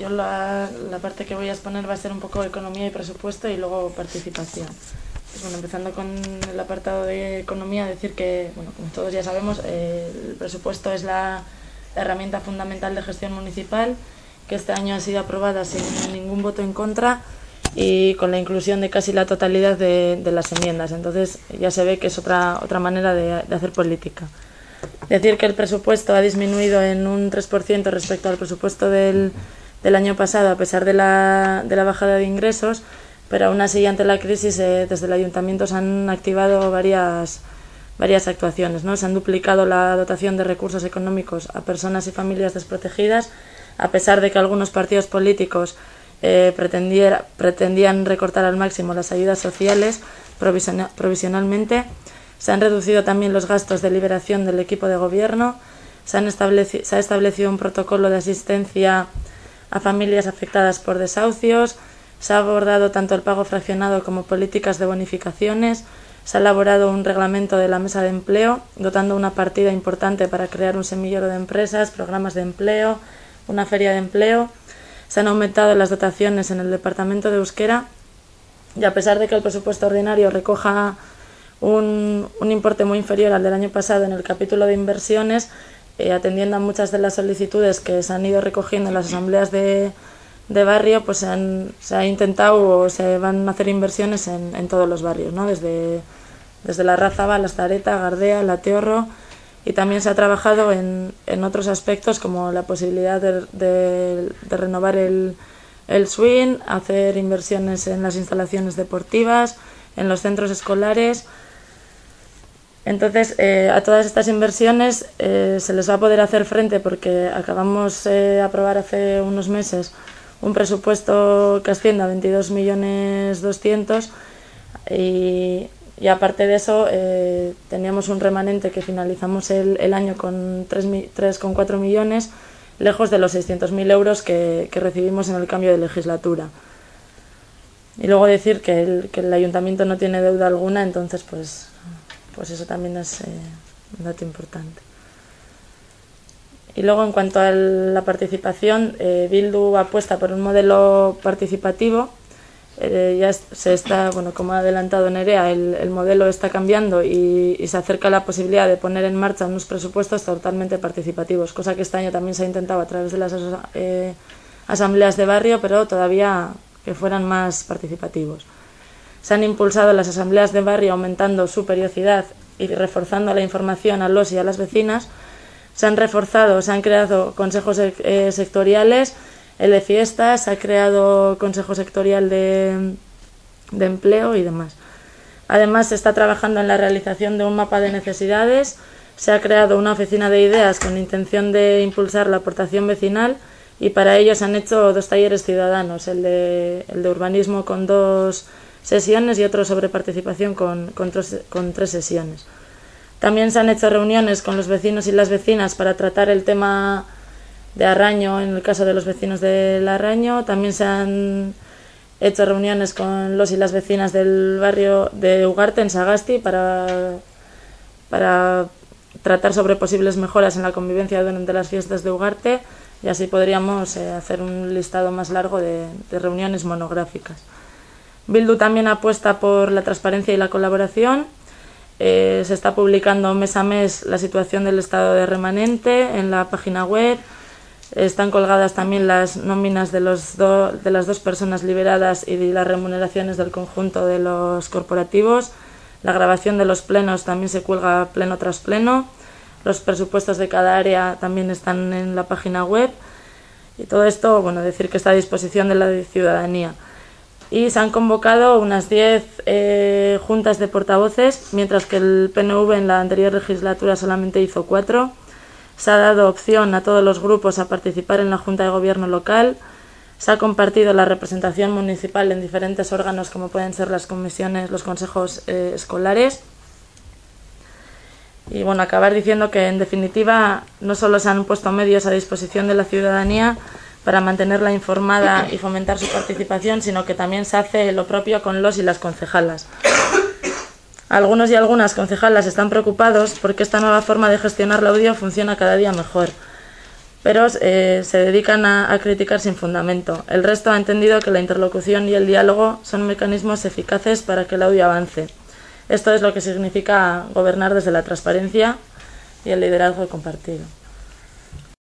yo la, la, parte que voy a exponer va a ser un poco economía y presupuesto y luego participación. Pues bueno, empezando con el apartado de economía, decir que, bueno, como todos ya sabemos, eh, el presupuesto es la herramienta fundamental de gestión municipal, que este año ha sido aprobada sin ningún voto en contra y con la inclusión de casi la totalidad de, de las enmiendas. Entonces ya se ve que es otra, otra manera de, de hacer política. Decir que el presupuesto ha disminuido en un 3% respecto al presupuesto del, del año pasado, a pesar de la, de la bajada de ingresos, pero aún así ante la crisis eh, desde el ayuntamiento se han activado varias, varias actuaciones. ¿no? Se han duplicado la dotación de recursos económicos a personas y familias desprotegidas, a pesar de que algunos partidos políticos eh, pretendían recortar al máximo las ayudas sociales provisionalmente. Se han reducido también los gastos de liberación del equipo de gobierno. Se, han se ha establecido un protocolo de asistencia a familias afectadas por desahucios se ha abordado tanto el pago fraccionado como políticas de bonificaciones. Se ha elaborado un reglamento de la mesa de empleo, dotando una partida importante para crear un semillero de empresas, programas de empleo, una feria de empleo. Se han aumentado las dotaciones en el departamento de Euskera y a pesar de que el presupuesto ordinario recoja un, un importe muy inferior al del año pasado en el capítulo de inversiones, atendiendo a muchas de las solicitudes que se han ido recogiendo en las asambleas de, de barrio, pues se, han, se ha intentado o se van a hacer inversiones en, en todos los barrios, ¿no? desde, desde la Razaba, la Stareta, Gardea, la Teorro, y también se ha trabajado en, en otros aspectos como la posibilidad de, de, de renovar el, el swing, hacer inversiones en las instalaciones deportivas, en los centros escolares. Entonces, eh, a todas estas inversiones eh, se les va a poder hacer frente porque acabamos de eh, aprobar hace unos meses un presupuesto que asciende a 22 millones 200 y, aparte de eso teníamos un remanente que finalizamos el, el año con 3,4 millones lejos de los 600.000 euros que, que, recibimos en el cambio de legislatura. Y luego decir que el, que el ayuntamiento no tiene deuda alguna, entonces pues, pues eso también es eh, un dato importante. Y luego, en cuanto a la participación, eh, Bildu apuesta por un modelo participativo. Eh, ya se está, bueno, como ha adelantado Nerea, el, el modelo está cambiando y, y, se acerca la posibilidad de poner en marcha unos presupuestos totalmente participativos, cosa que este año también se ha intentado a través de las eh, asambleas de barrio, pero todavía que fueran más participativos. Se han impulsado las asambleas de barrio aumentando su periodicidad y reforzando la información a los y a las vecinas se han reforzado, se han creado consejos eh, sectoriales, el de fiestas, se ha creado consejo sectorial de, de empleo y demás. Además, se está trabajando en la realización de un mapa de necesidades, se ha creado una oficina de ideas con intención de impulsar la aportación vecinal y para ello se han hecho dos talleres ciudadanos, el de, el de urbanismo con dos sesiones y otro sobre participación con, con, tres, con tres sesiones. También se han hecho reuniones con los vecinos y las vecinas para tratar el tema de Arraño, en el caso de los vecinos del Arraño. También se han hecho reuniones con los y las vecinas del barrio de Ugarte, en Sagasti, para, para tratar sobre posibles mejoras en la convivencia durante las fiestas de Ugarte y así podríamos eh, hacer un listado más largo de reuniones monográficas. Bildu también apuesta por la transparencia y la colaboración Eh, se está publicando mes a mes la situación del estado de remanente en la página web. Están colgadas también las nóminas de, los de las dos personas liberadas y las remuneraciones del conjunto de los corporativos. La grabación de los plenos también se cuelga pleno tras pleno. Los presupuestos de cada área también están en la página web. Y todo esto, bueno, decir que está a disposición de la ciudadanía y se han convocado unas 10 eh, juntas de portavoces, mientras que el PNV en la anterior legislatura solamente hizo cuatro. Se ha dado opción a todos los grupos a participar en la Junta de Gobierno local. Se ha compartido la representación municipal en diferentes órganos, como pueden ser las comisiones, los consejos eh, escolares. Y bueno, acabar diciendo que en definitiva no solo se han puesto medios a disposición de la ciudadanía, para mantenerla informada y fomentar su participación, sino que también se hace lo propio con los y las concejalas. Algunos y algunas concejalas están preocupados porque esta nueva forma de gestionar la audio funciona cada día mejor. pero eh, se dedican a, a, criticar sin fundamento. El resto ha entendido que la interlocución y el diálogo son mecanismos eficaces para que el audio avance. Esto es lo que significa gobernar desde la transparencia y el liderazgo compartido.